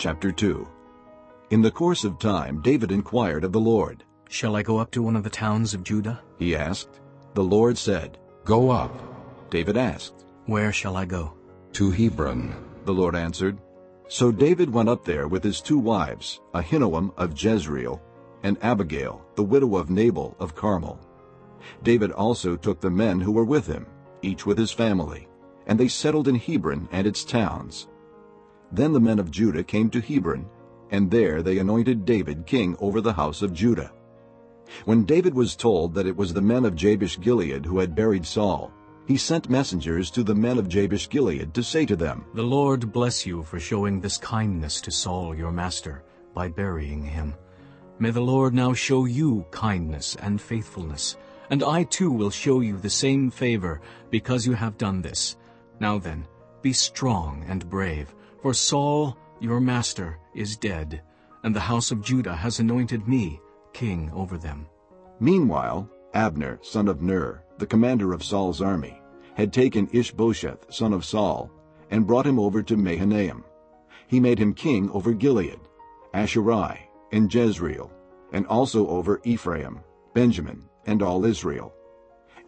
Chapter 2 In the course of time David inquired of the Lord. Shall I go up to one of the towns of Judah? He asked. The Lord said, Go up David asked. Where shall I go? to Hebron. The Lord answered. So David went up there with his two wives, Ahinoam of Jezreel, and Abigail, the widow of Nabal of Carmel. David also took the men who were with him, each with his family, and they settled in Hebron and its towns. Then the men of Judah came to Hebron, and there they anointed David king over the house of Judah. When David was told that it was the men of Jabesh-Gilead who had buried Saul, he sent messengers to the men of Jabesh-Gilead to say to them, The Lord bless you for showing this kindness to Saul your master by burying him. May the Lord now show you kindness and faithfulness, and I too will show you the same favor because you have done this. Now then, be strong and brave, for Saul your master is dead, and the house of Judah has anointed me king over them. Meanwhile, Abner, son of Ner, the commander of Saul's army, had taken Ishbosheth, son of Saul, and brought him over to Mahanaim. He made him king over Gilead, Ashuri, and Jezreel, and also over Ephraim, Benjamin, and all Israel.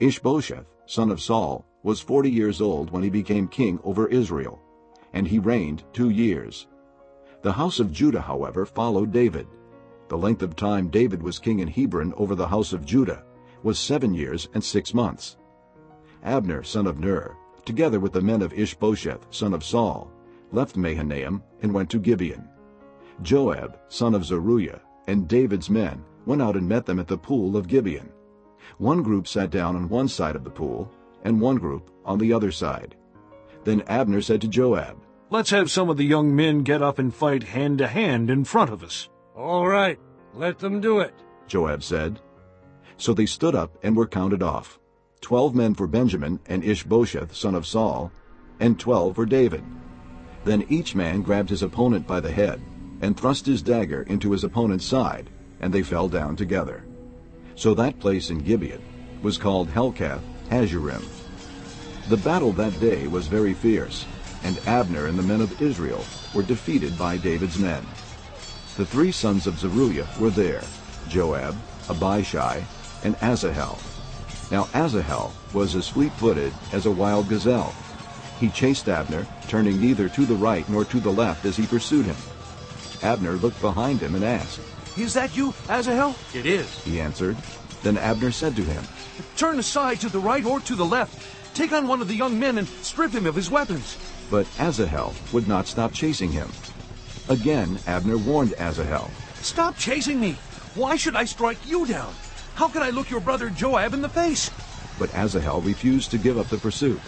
Ishbosheth, son of Saul, was forty years old when he became king over Israel, and he reigned two years. The house of Judah, however, followed David. The length of time David was king in Hebron over the house of Judah was seven years and six months. Abner, son of Ner, together with the men of Ishbosheth, son of Saul, left Mahanaim and went to Gibeon. Joab, son of Zeruiah, and David's men went out and met them at the pool of Gibeon. One group sat down on one side of the pool, and one group on the other side. Then Abner said to Joab, Let's have some of the young men get up and fight hand to hand in front of us. All right, let them do it. Joab said. So they stood up and were counted off, twelve men for Benjamin and Ishbosheth son of Saul, and twelve for David. Then each man grabbed his opponent by the head, and thrust his dagger into his opponent's side, and they fell down together. So that place in Gibeon was called Helkath Hazzurim. The battle that day was very fierce, and Abner and the men of Israel were defeated by David's men. The three sons of Zeruiah were there, Joab, Abishai, and Asahel. Now Asahel was as fleet-footed as a wild gazelle. He chased Abner, turning neither to the right nor to the left as he pursued him. Abner looked behind him and asked. Is that you, Asahel? It is. He answered. Then Abner said to him, Turn aside to the right or to the left. Take on one of the young men and strip him of his weapons. But Asahel would not stop chasing him. Again Abner warned Asahel. Stop chasing me. Why should I strike you down? How can I look your brother Joab in the face? But Asahel refused to give up the pursuit.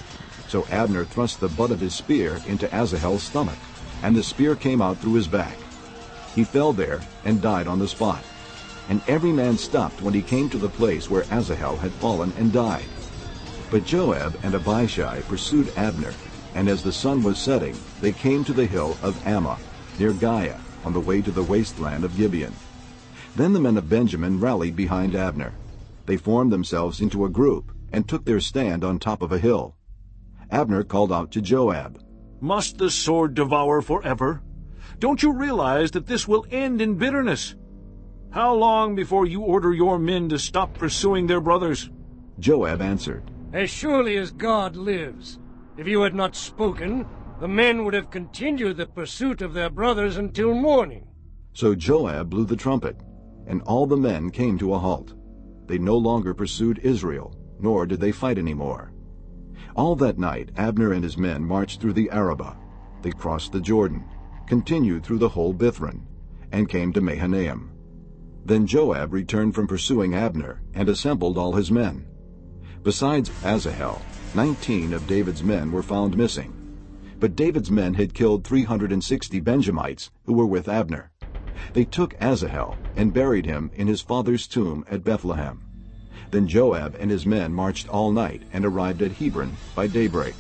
So Abner thrust the butt of his spear into Asahel's stomach, and the spear came out through his back. He fell there and died on the spot. And every man stopped when he came to the place where Asahel had fallen and died. But Joab and Abishai pursued Abner, and as the sun was setting, they came to the hill of Ammah, near Giah, on the way to the wasteland of Gibeon. Then the men of Benjamin rallied behind Abner. They formed themselves into a group and took their stand on top of a hill. Abner called out to Joab, Must the sword devour forever? Don't you realize that this will end in bitterness? How long before you order your men to stop pursuing their brothers? Joab answered, As surely as God lives, if you had not spoken, the men would have continued the pursuit of their brothers until morning. So Joab blew the trumpet, and all the men came to a halt. They no longer pursued Israel, nor did they fight any more. All that night Abner and his men marched through the Arabah. They crossed the Jordan, continued through the whole Bithron, and came to Mahanaim. Then Joab returned from pursuing Abner and assembled all his men. Besides Asahel, nineteen of David's men were found missing. But David's men had killed 360 Benjamites who were with Abner. They took Asahel and buried him in his father's tomb at Bethlehem. Then Joab and his men marched all night and arrived at Hebron by daybreak.